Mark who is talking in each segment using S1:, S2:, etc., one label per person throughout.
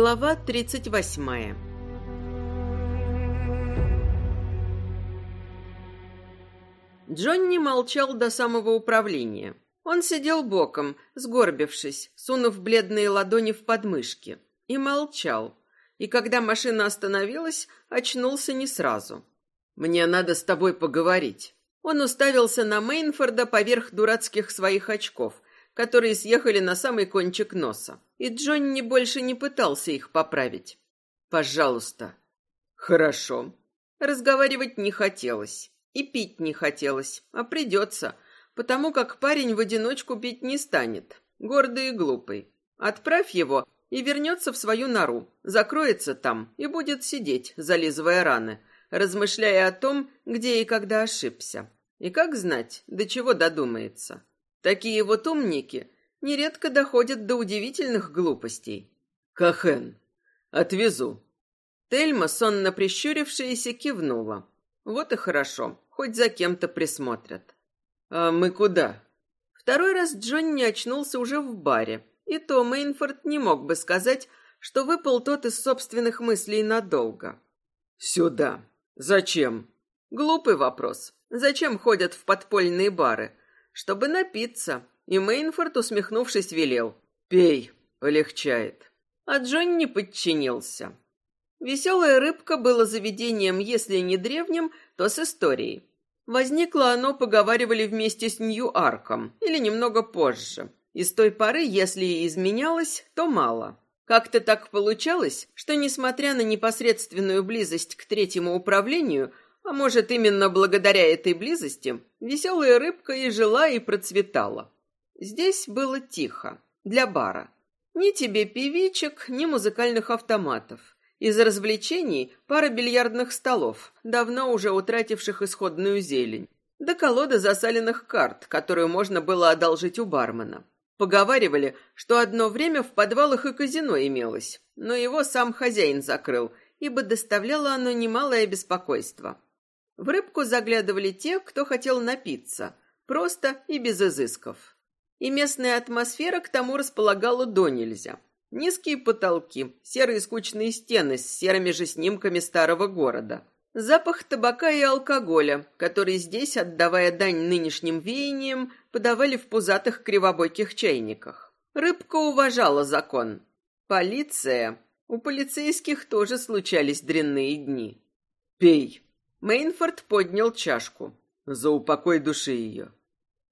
S1: Глава 38 Джонни молчал до самого управления. Он сидел боком, сгорбившись, сунув бледные ладони в подмышки, и молчал. И когда машина остановилась, очнулся не сразу. «Мне надо с тобой поговорить». Он уставился на Мейнфорда поверх дурацких своих очков, которые съехали на самый кончик носа и Джонни больше не пытался их поправить. «Пожалуйста». «Хорошо». Разговаривать не хотелось. И пить не хотелось, а придется, потому как парень в одиночку пить не станет, гордый и глупый. Отправь его и вернется в свою нору, закроется там и будет сидеть, зализывая раны, размышляя о том, где и когда ошибся. И как знать, до чего додумается. Такие вот умники нередко доходят до удивительных глупостей. «Кахен, отвезу». Тельма, сонно прищурившаяся, кивнула. «Вот и хорошо, хоть за кем-то присмотрят». «А мы куда?» Второй раз Джонни очнулся уже в баре, и то Мейнфорд не мог бы сказать, что выпал тот из собственных мыслей надолго. «Сюда. Зачем?» Глупый вопрос. Зачем ходят в подпольные бары? Чтобы напиться, и Мейнфорд, усмехнувшись, велел. «Пей, полегчает». А Джон не подчинился. Веселая рыбка было заведением, если не древним, то с историей. Возникло оно, поговаривали вместе с Нью-Арком, или немного позже. И с той поры, если и изменялось, то мало. Как-то так получалось, что, несмотря на непосредственную близость к третьему управлению, а может, именно благодаря этой близости, веселая рыбка и жила, и процветала. Здесь было тихо, для бара. Ни тебе певичек, ни музыкальных автоматов. Из развлечений пара бильярдных столов, давно уже утративших исходную зелень. Да колода засаленных карт, которую можно было одолжить у бармена. Поговаривали, что одно время в подвалах и казино имелось, но его сам хозяин закрыл, ибо доставляло оно немалое беспокойство. В рыбку заглядывали те, кто хотел напиться, просто и без изысков и местная атмосфера к тому располагала до нельзя. Низкие потолки, серые скучные стены с серыми же снимками старого города. Запах табака и алкоголя, который здесь, отдавая дань нынешним веяниям, подавали в пузатых кривобоких чайниках. Рыбка уважала закон. Полиция. У полицейских тоже случались дрянные дни. «Пей». Мейнфорд поднял чашку. «За упокой души ее».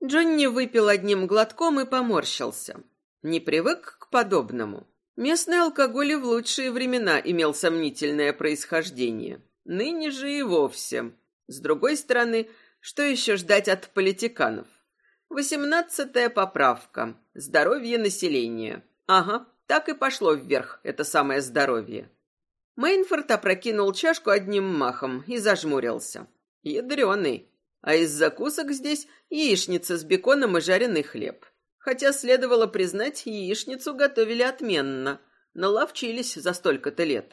S1: Джонни выпил одним глотком и поморщился. Не привык к подобному. Местный алкоголь и в лучшие времена имел сомнительное происхождение. Ныне же и вовсе. С другой стороны, что еще ждать от политиканов? Восемнадцатая поправка. Здоровье населения. Ага, так и пошло вверх это самое здоровье. Мейнфорд опрокинул чашку одним махом и зажмурился. Ядреный. А из закусок здесь яичница с беконом и жареный хлеб. Хотя следовало признать, яичницу готовили отменно. Наловчились за столько-то лет.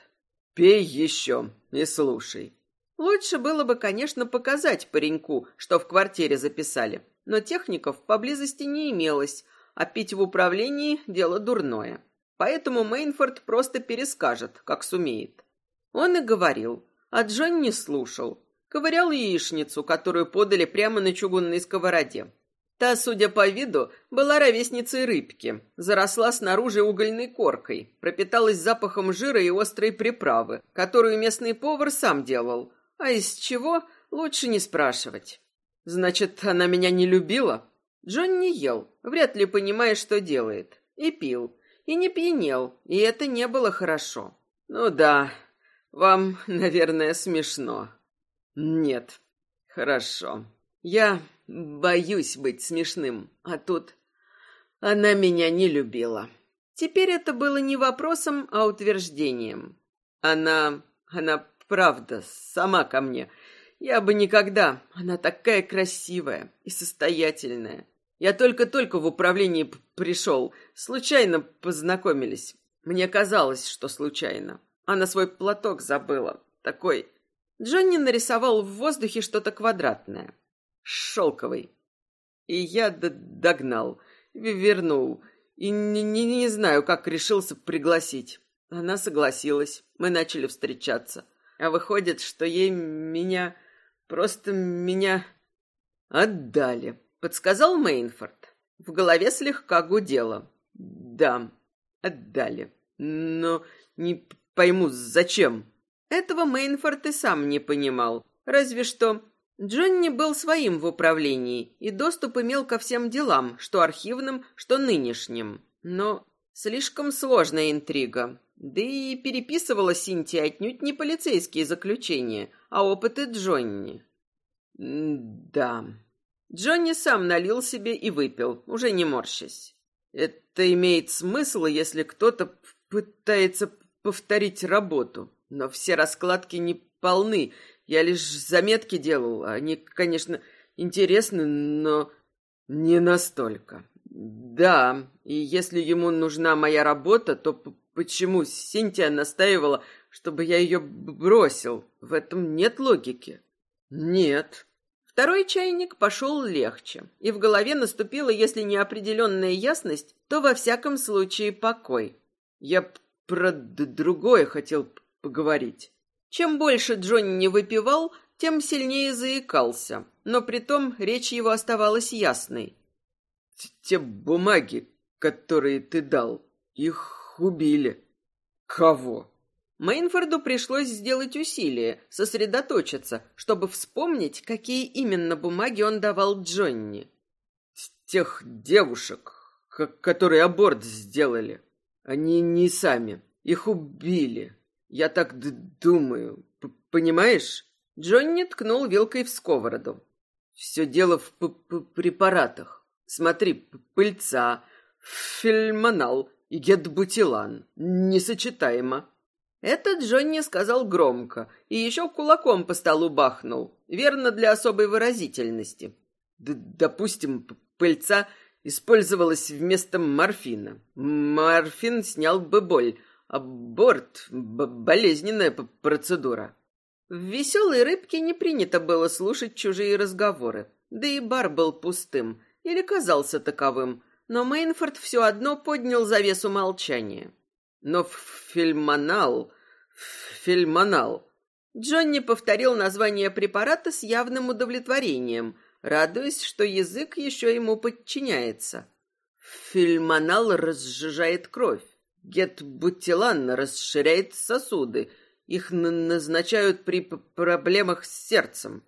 S1: «Пей еще и слушай». Лучше было бы, конечно, показать пареньку, что в квартире записали. Но техников поблизости не имелось, а пить в управлении – дело дурное. Поэтому Мейнфорд просто перескажет, как сумеет. Он и говорил, а Джон не слушал, ковырял яичницу, которую подали прямо на чугунной сковороде. Та, судя по виду, была ровесницей рыбки, заросла снаружи угольной коркой, пропиталась запахом жира и острой приправы, которую местный повар сам делал, а из чего лучше не спрашивать. Значит, она меня не любила? Джон не ел, вряд ли понимая, что делает, и пил, и не пьянел, и это не было хорошо. Ну да, вам, наверное, смешно. Нет. Хорошо. Я боюсь быть смешным, а тут она меня не любила. Теперь это было не вопросом, а утверждением. Она, она правда сама ко мне. Я бы никогда. Она такая красивая и состоятельная. Я только-только в управлении пришел. Случайно познакомились. Мне казалось, что случайно. Она свой платок забыла. Такой Джонни нарисовал в воздухе что-то квадратное. Шелковый. И я догнал, вернул. И не, не, не знаю, как решился пригласить. Она согласилась. Мы начали встречаться. А выходит, что ей меня... Просто меня... Отдали, подсказал Мейнфорд. В голове слегка гудело. Да, отдали. Но не пойму, зачем. Этого Мейнфорд и сам не понимал. Разве что Джонни был своим в управлении и доступ имел ко всем делам, что архивным, что нынешним. Но слишком сложная интрига. Да и переписывала Синтия отнюдь не полицейские заключения, а опыты Джонни. да. Джонни сам налил себе и выпил, уже не морщась. Это имеет смысл, если кто-то пытается повторить работу, но все раскладки не полны, я лишь заметки делал. Они, конечно, интересны, но не настолько. Да, и если ему нужна моя работа, то почему Синтия настаивала, чтобы я ее бросил? В этом нет логики. Нет. Второй чайник пошел легче, и в голове наступила, если не определенная ясность, то во всяком случае покой. Я про другое хотел поговорить. Чем больше Джонни выпивал, тем сильнее заикался, но притом речь его оставалась ясной. «Те бумаги, которые ты дал, их убили». «Кого?» Мейнфорду пришлось сделать усилие, сосредоточиться, чтобы вспомнить, какие именно бумаги он давал Джонни. «Тех девушек, которые аборт сделали. Они не сами, их убили». Я так думаю. П понимаешь? Джонни ткнул вилкой в сковороду. Все дело в п -п препаратах. Смотри, пыльца, фельмонал и гетбутилан. Несочетаемо. Это Джонни сказал громко и еще кулаком по столу бахнул. Верно для особой выразительности. Д допустим, пыльца использовалась вместо морфина. Морфин снял бы боль, Аборт — болезненная процедура. В веселой рыбке не принято было слушать чужие разговоры. Да и бар был пустым, или казался таковым, но Мейнфорд все одно поднял завесу молчания. Но фильмонал... фильмонал... Джонни повторил название препарата с явным удовлетворением, радуясь, что язык еще ему подчиняется. Фильмонал разжижает кровь. Гетбутилан расширяет сосуды. Их назначают при проблемах с сердцем.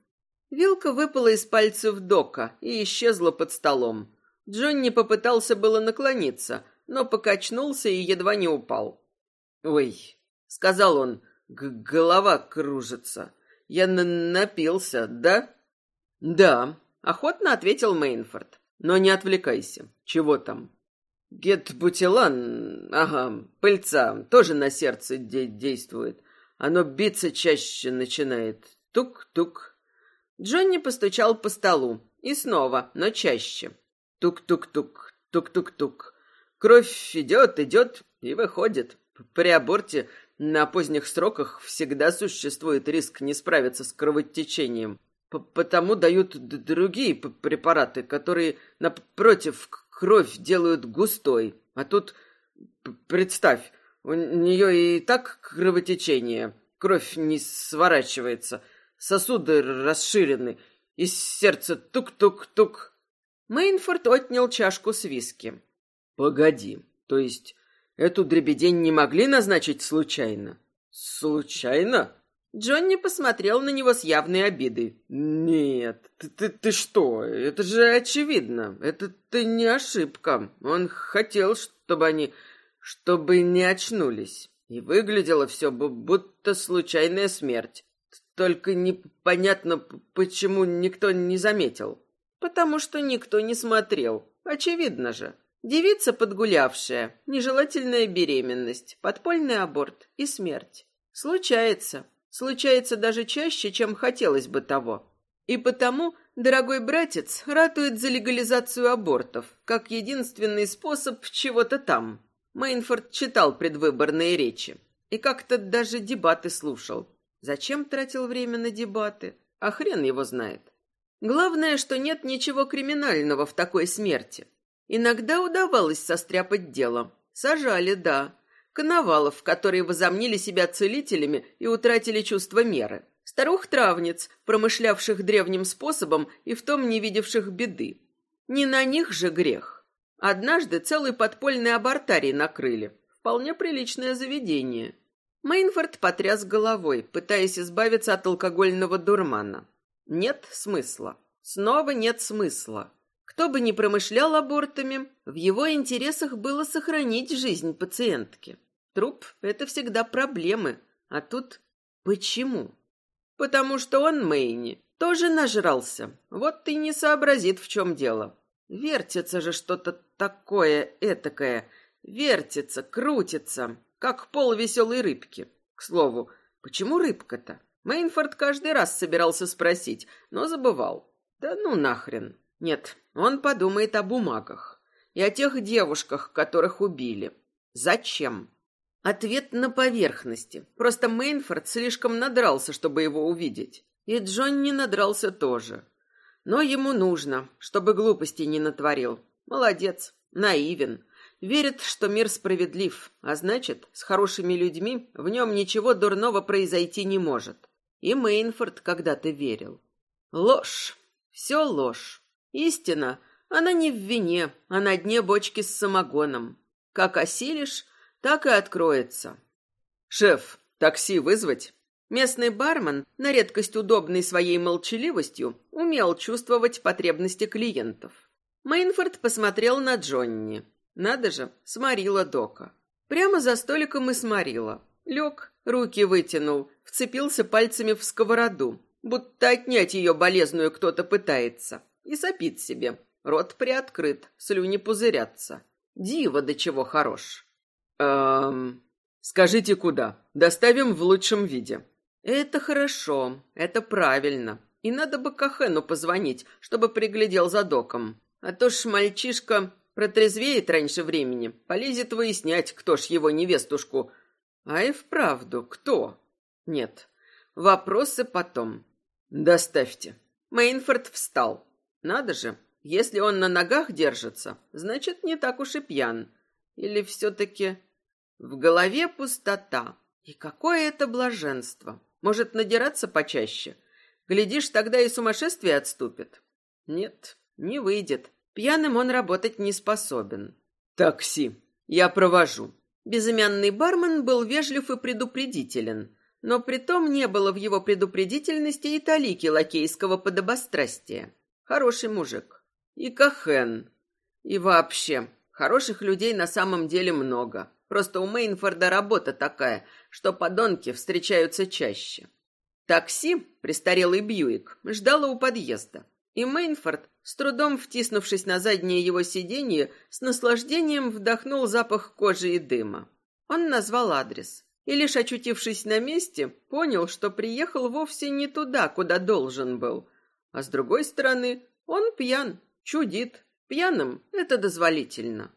S1: Вилка выпала из пальцев Дока и исчезла под столом. Джонни попытался было наклониться, но покачнулся и едва не упал. «Ой», — сказал он, — «голова кружится. Я напился, да?» «Да», — охотно ответил Мейнфорд. «Но не отвлекайся. Чего там?» Гетбутилан, ага, пыльца, тоже на сердце де действует. Оно биться чаще начинает. Тук-тук. Джонни постучал по столу. И снова, но чаще. Тук-тук-тук, тук-тук-тук. Кровь идет, идет и выходит. При аборте на поздних сроках всегда существует риск не справиться с кровотечением. Потому дают другие препараты, которые, напротив, кровь делают густой. А тут, представь, у нее и так кровотечение. Кровь не сворачивается. Сосуды расширены. Из сердца тук-тук-тук. Мейнфорд отнял чашку с виски. Погоди, то есть эту дребедень не могли назначить случайно? Случайно? Джонни посмотрел на него с явной обидой. «Нет, ты, ты, ты что? Это же очевидно. Это ты не ошибка. Он хотел, чтобы они... чтобы не очнулись. И выглядело все будто случайная смерть. Только непонятно, почему никто не заметил. Потому что никто не смотрел. Очевидно же. Девица подгулявшая, нежелательная беременность, подпольный аборт и смерть. Случается случается даже чаще, чем хотелось бы того. И потому дорогой братец ратует за легализацию абортов, как единственный способ чего-то там. Мейнфорд читал предвыборные речи и как-то даже дебаты слушал. Зачем тратил время на дебаты? А хрен его знает. Главное, что нет ничего криминального в такой смерти. Иногда удавалось состряпать дело. Сажали, да. коновалов, которые возомнили себя целителями и утратили чувство меры, старух-травниц, промышлявших древним способом и в том не видевших беды. Не на них же грех. Однажды целый подпольный абортарий накрыли. Вполне приличное заведение. Мейнфорд потряс головой, пытаясь избавиться от алкогольного дурмана. Нет смысла. Снова нет смысла. Кто бы ни промышлял абортами, в его интересах было сохранить жизнь пациентки. Труп — это всегда проблемы. А тут почему? Потому что он, Мэйни, тоже нажрался. Вот и не сообразит, в чем дело. Вертится же что-то такое этакое. Вертится, крутится, как пол веселой рыбки. К слову, почему рыбка-то? Мейнфорд каждый раз собирался спросить, но забывал. Да ну нахрен. Нет, он подумает о бумагах и о тех девушках, которых убили. Зачем? Ответ на поверхности. Просто Мейнфорд слишком надрался, чтобы его увидеть. И Джонни надрался тоже. Но ему нужно, чтобы глупости не натворил. Молодец, наивен. Верит, что мир справедлив, а значит, с хорошими людьми в нем ничего дурного произойти не может. И Мейнфорд когда-то верил. Ложь. Все ложь. Истина, она не в вине, а на дне бочки с самогоном. Как осилишь, так и откроется. «Шеф, такси вызвать?» Местный бармен, на редкость удобный своей молчаливостью, умел чувствовать потребности клиентов. Мейнфорд посмотрел на Джонни. Надо же, сморила Дока. Прямо за столиком и сморила. Лег, руки вытянул, вцепился пальцами в сковороду, будто отнять ее болезную кто-то пытается. И сопит себе. Рот приоткрыт, слюни пузырятся. Диво до чего хорош. Эм, скажите, куда? Доставим в лучшем виде. Это хорошо, это правильно. И надо бы Кахену позвонить, чтобы приглядел за доком. А то ж мальчишка протрезвеет раньше времени, полезет выяснять, кто ж его невестушку. А и вправду, кто? Нет. Вопросы потом. Доставьте. Мейнфорд встал. Надо же, если он на ногах держится, значит, не так уж и пьян. Или все-таки... В голове пустота. И какое это блаженство. Может, надираться почаще? Глядишь, тогда и сумасшествие отступит. Нет, не выйдет. Пьяным он работать не способен. Такси. Я провожу. Безымянный бармен был вежлив и предупредителен, но притом не было в его предупредительности и талики лакейского подобострастия. Хороший мужик. И Кахен. И вообще, хороших людей на самом деле много. Просто у Мейнфорда работа такая, что подонки встречаются чаще. Такси, престарелый Бьюик, ждало у подъезда. И Мейнфорд, с трудом втиснувшись на заднее его сиденье, с наслаждением вдохнул запах кожи и дыма. Он назвал адрес. И лишь очутившись на месте, понял, что приехал вовсе не туда, куда должен был. А с другой стороны, он пьян, чудит. Пьяным это дозволительно.